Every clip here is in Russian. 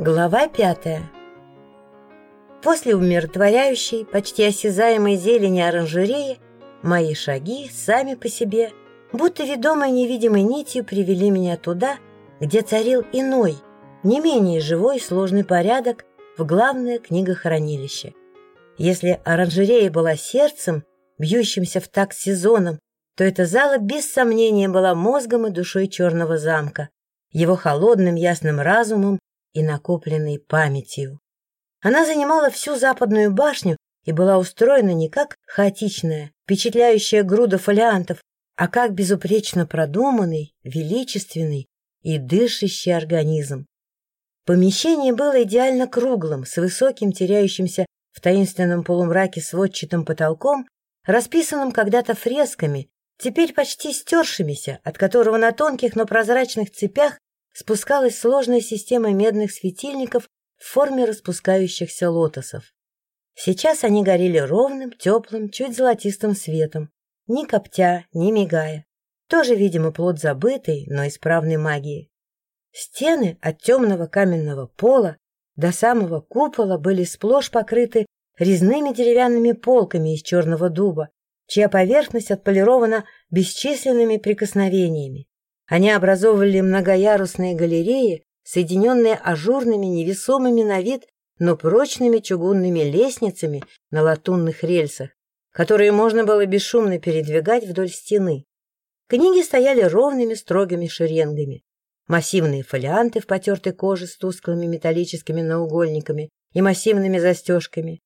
Глава пятая После умиротворяющей, почти осязаемой зелени оранжереи мои шаги сами по себе, будто ведомой невидимой нитью, привели меня туда, где царил иной, не менее живой сложный порядок в главное книгохранилище. Если оранжерея была сердцем, бьющимся в такт сезоном, то эта зала без сомнения была мозгом и душой черного замка, его холодным ясным разумом и накопленной памятью. Она занимала всю западную башню и была устроена не как хаотичная, впечатляющая груда фолиантов, а как безупречно продуманный, величественный и дышащий организм. Помещение было идеально круглым, с высоким, теряющимся в таинственном полумраке сводчатым потолком, расписанным когда-то фресками, теперь почти стершимися, от которого на тонких, но прозрачных цепях спускалась сложная система медных светильников в форме распускающихся лотосов. Сейчас они горели ровным, теплым, чуть золотистым светом, ни коптя, ни мигая. Тоже, видимо, плод забытой, но исправной магии. Стены от темного каменного пола до самого купола были сплошь покрыты резными деревянными полками из черного дуба, чья поверхность отполирована бесчисленными прикосновениями. Они образовывали многоярусные галереи, соединенные ажурными, невесомыми на вид, но прочными чугунными лестницами на латунных рельсах, которые можно было бесшумно передвигать вдоль стены. Книги стояли ровными строгими шеренгами. Массивные фолианты в потертой коже с тусклыми металлическими наугольниками и массивными застежками.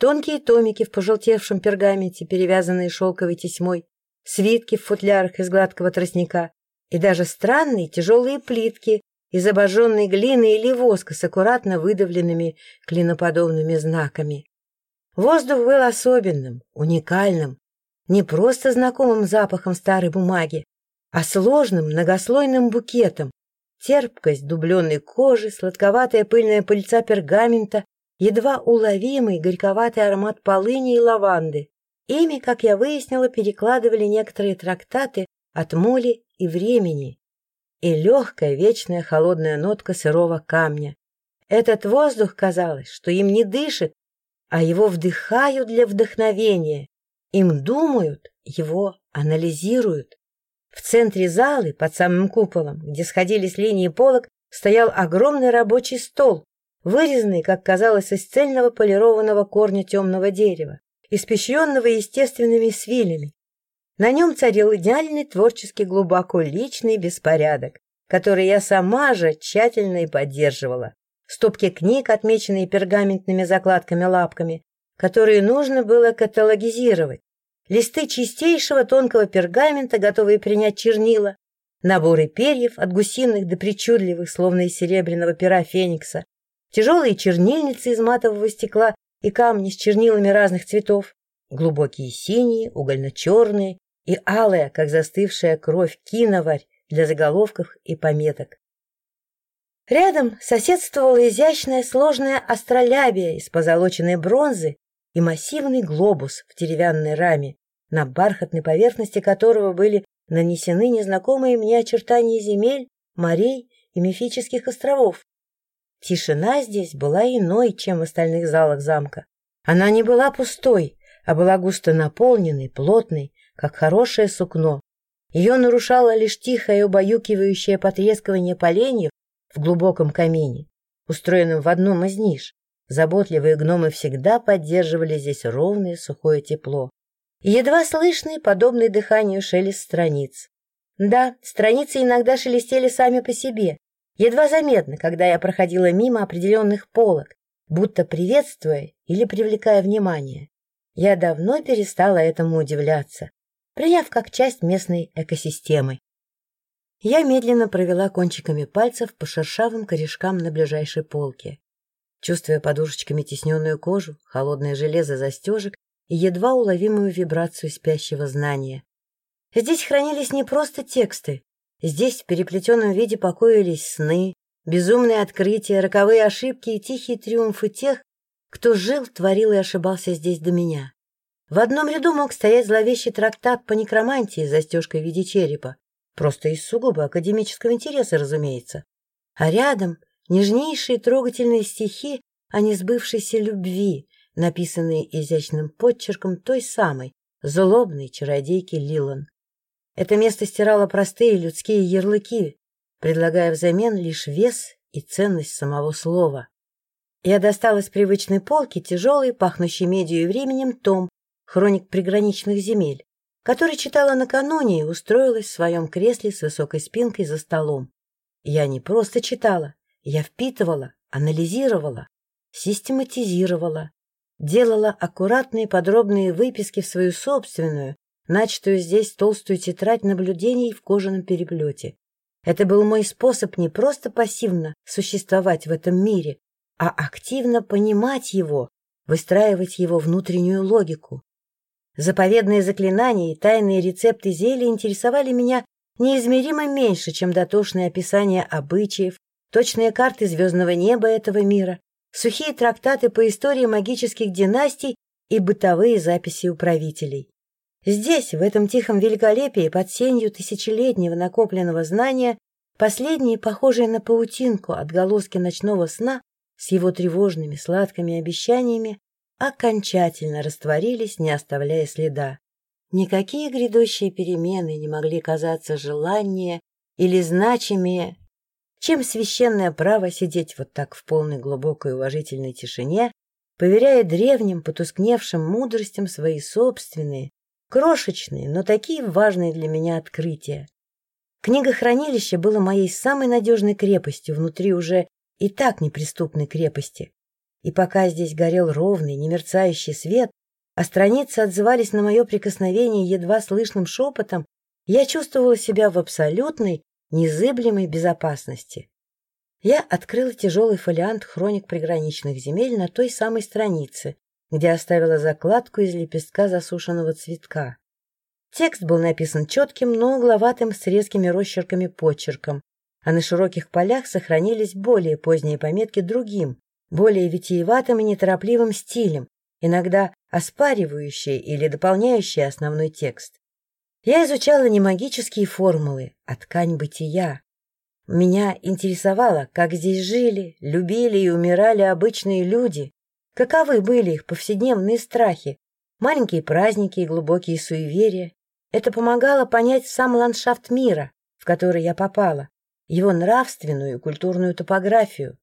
Тонкие томики в пожелтевшем пергаменте, перевязанные шелковой тесьмой, свитки в футлярах из гладкого тростника, и даже странные тяжелые плитки из обожженной глины или воска с аккуратно выдавленными клиноподобными знаками. Воздух был особенным, уникальным, не просто знакомым запахом старой бумаги, а сложным многослойным букетом. Терпкость дубленной кожи, сладковатая пыльная пыльца пергамента, едва уловимый горьковатый аромат полыни и лаванды. Ими, как я выяснила, перекладывали некоторые трактаты от моли и времени, и легкая вечная холодная нотка сырого камня. Этот воздух, казалось, что им не дышит, а его вдыхают для вдохновения, им думают, его анализируют. В центре залы, под самым куполом, где сходились линии полок, стоял огромный рабочий стол, вырезанный, как казалось, из цельного полированного корня темного дерева, испещренного естественными свилями, на нем царил идеальный творческий глубоко личный беспорядок, который я сама же тщательно и поддерживала. Стопки книг, отмеченные пергаментными закладками-лапками, которые нужно было каталогизировать. Листы чистейшего тонкого пергамента, готовые принять чернила, наборы перьев от гусиных до причудливых, словно из серебряного пера феникса, тяжелые чернильницы из матового стекла и камни с чернилами разных цветов, глубокие синие, угольно-черные и алая, как застывшая кровь, киноварь для заголовков и пометок. Рядом соседствовала изящная сложная астролябия из позолоченной бронзы и массивный глобус в деревянной раме, на бархатной поверхности которого были нанесены незнакомые мне очертания земель, морей и мифических островов. Тишина здесь была иной, чем в остальных залах замка. Она не была пустой, а была густо наполненной, плотной, как хорошее сукно. Ее нарушало лишь тихое убаюкивающее потрескивание поленьев в глубоком камине, устроенном в одном из ниш. Заботливые гномы всегда поддерживали здесь ровное сухое тепло. Едва слышный, подобный дыханию шелест страниц. Да, страницы иногда шелестели сами по себе, едва заметно, когда я проходила мимо определенных полок, будто приветствуя или привлекая внимание. Я давно перестала этому удивляться приняв как часть местной экосистемы. Я медленно провела кончиками пальцев по шершавым корешкам на ближайшей полке, чувствуя подушечками тесненную кожу, холодное железо застежек и едва уловимую вибрацию спящего знания. Здесь хранились не просто тексты. Здесь в переплетенном виде покоились сны, безумные открытия, роковые ошибки и тихие триумфы тех, кто жил, творил и ошибался здесь до меня. В одном ряду мог стоять зловещий трактат по некромантии с застежкой в виде черепа, просто из сугубо академического интереса, разумеется. А рядом нежнейшие трогательные стихи о несбывшейся любви, написанные изящным подчерком той самой злобной чародейки Лилан. Это место стирало простые людские ярлыки, предлагая взамен лишь вес и ценность самого слова. Я достала с привычной полки тяжелый, пахнущий медью и временем том «Хроник приграничных земель», который читала накануне и устроилась в своем кресле с высокой спинкой за столом. Я не просто читала, я впитывала, анализировала, систематизировала, делала аккуратные подробные выписки в свою собственную, начатую здесь толстую тетрадь наблюдений в кожаном переплете. Это был мой способ не просто пассивно существовать в этом мире, а активно понимать его, выстраивать его внутреннюю логику. Заповедные заклинания и тайные рецепты зелий интересовали меня неизмеримо меньше, чем дотошное описание обычаев, точные карты звездного неба этого мира, сухие трактаты по истории магических династий и бытовые записи управителей. Здесь, в этом тихом великолепии, под сенью тысячелетнего накопленного знания, последние, похожие на паутинку отголоски ночного сна, с его тревожными сладкими обещаниями, окончательно растворились, не оставляя следа. Никакие грядущие перемены не могли казаться желаннее или значимее, чем священное право сидеть вот так в полной глубокой уважительной тишине, поверяя древним потускневшим мудростям свои собственные, крошечные, но такие важные для меня открытия. Книгохранилище было моей самой надежной крепостью внутри уже и так неприступной крепости. И пока здесь горел ровный, немерцающий свет, а страницы отзывались на мое прикосновение едва слышным шепотом, я чувствовала себя в абсолютной, незыблемой безопасности. Я открыла тяжелый фолиант хроник приграничных земель на той самой странице, где оставила закладку из лепестка засушенного цветка. Текст был написан четким, но угловатым с резкими росчерками почерком, а на широких полях сохранились более поздние пометки другим, более витиеватым и неторопливым стилем, иногда оспаривающие или дополняющие основной текст. Я изучала не магические формулы, а ткань бытия. Меня интересовало, как здесь жили, любили и умирали обычные люди, каковы были их повседневные страхи, маленькие праздники и глубокие суеверия. Это помогало понять сам ландшафт мира, в который я попала, его нравственную и культурную топографию.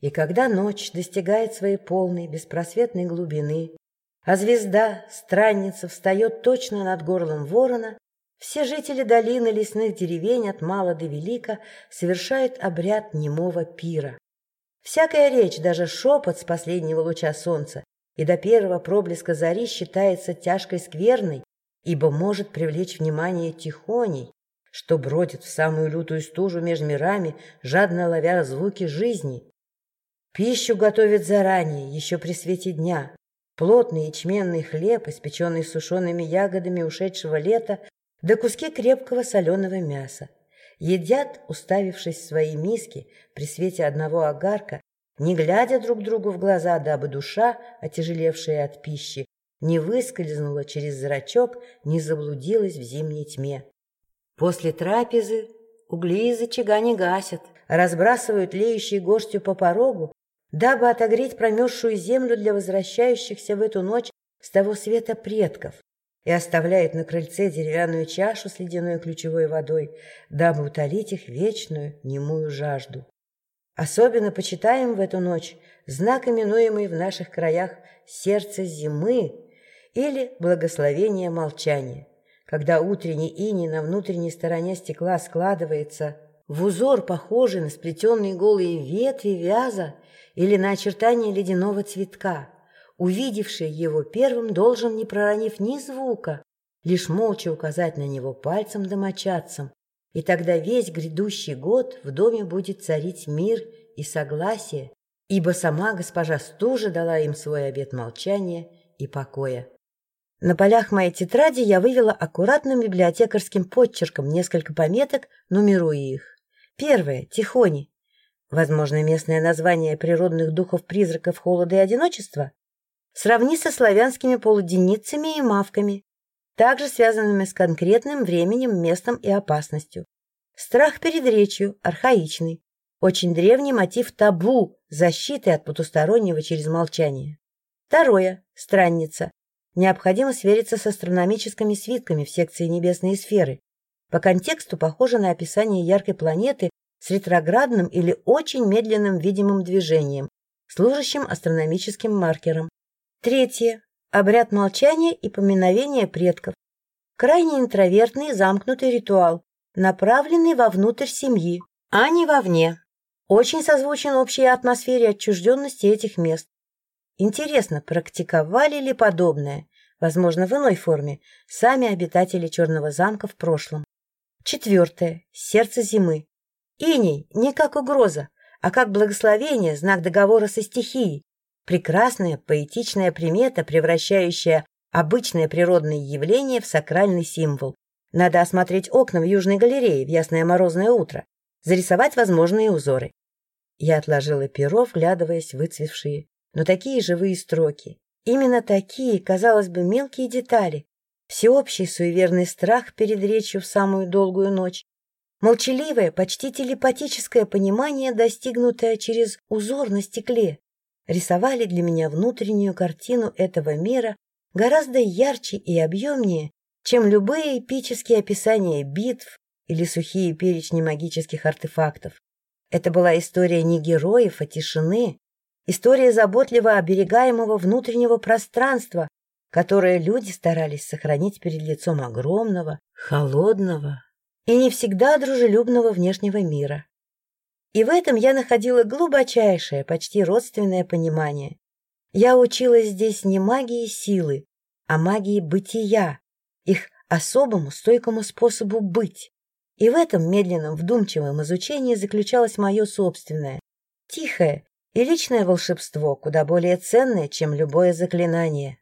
И когда ночь достигает своей полной, беспросветной глубины, а звезда, странница, встает точно над горлом ворона, все жители долины лесных деревень от мала до велика совершают обряд немого пира. Всякая речь, даже шепот с последнего луча солнца и до первого проблеска зари считается тяжкой скверной, ибо может привлечь внимание тихоней, что бродит в самую лютую стужу между мирами, жадно ловя звуки жизни. Пищу готовят заранее, еще при свете дня. Плотный ячменный хлеб, испеченный сушеными ягодами ушедшего лета, да куски крепкого соленого мяса. Едят, уставившись в свои миски при свете одного огарка, не глядя друг другу в глаза, дабы душа, отяжелевшая от пищи, не выскользнула через зрачок, не заблудилась в зимней тьме. После трапезы угли из очага не гасят, разбрасывают леющие горстью по порогу, дабы отогреть промерзшую землю для возвращающихся в эту ночь с того света предков, и оставляют на крыльце деревянную чашу с ледяной ключевой водой, дабы утолить их вечную немую жажду. Особенно почитаем в эту ночь знак, именуемый в наших краях «сердце зимы» или «благословение молчания» когда утренний иней на внутренней стороне стекла складывается в узор, похожий на сплетенные голые ветви вяза или на очертания ледяного цветка. Увидевший его первым должен, не проронив ни звука, лишь молча указать на него пальцем домочадцам, и тогда весь грядущий год в доме будет царить мир и согласие, ибо сама госпожа стужа дала им свой обет молчания и покоя. На полях моей тетради я вывела аккуратным библиотекарским подчерком несколько пометок, нумеруя их. Первое — Тихони. Возможно, местное название природных духов-призраков холода и одиночества. Сравни со славянскими полуденицами и мавками, также связанными с конкретным временем, местом и опасностью. Страх перед речью, архаичный. Очень древний мотив табу, защиты от потустороннего через молчание. Второе. Странница. Необходимо свериться с астрономическими свитками в секции небесной сферы. По контексту похоже на описание яркой планеты с ретроградным или очень медленным видимым движением, служащим астрономическим маркером. Третье. Обряд молчания и поминовения предков. Крайне интровертный замкнутый ритуал, направленный вовнутрь семьи, а не вовне. Очень созвучен общей атмосфере отчужденности этих мест. Интересно, практиковали ли подобное, возможно, в иной форме, сами обитатели Черного замка в прошлом? Четвертое. Сердце зимы. Иней не как угроза, а как благословение, знак договора со стихией. Прекрасная поэтичная примета, превращающая обычное природное явление в сакральный символ. Надо осмотреть окна в Южной галерее в ясное морозное утро, зарисовать возможные узоры. Я отложила перо, вглядываясь в выцвевшие, но такие живые строки. Именно такие, казалось бы, мелкие детали. Всеобщий суеверный страх перед речью в самую долгую ночь. Молчаливое, почти телепатическое понимание, достигнутое через узор на стекле, рисовали для меня внутреннюю картину этого мира гораздо ярче и объемнее, чем любые эпические описания битв или сухие перечни магических артефактов. Это была история не героев, а тишины, история заботливо оберегаемого внутреннего пространства, которое люди старались сохранить перед лицом огромного, холодного и не всегда дружелюбного внешнего мира. И в этом я находила глубочайшее, почти родственное понимание. Я училась здесь не магии силы, а магии бытия, их особому стойкому способу быть. И в этом медленном, вдумчивом изучении заключалось мое собственное, тихое и личное волшебство, куда более ценное, чем любое заклинание.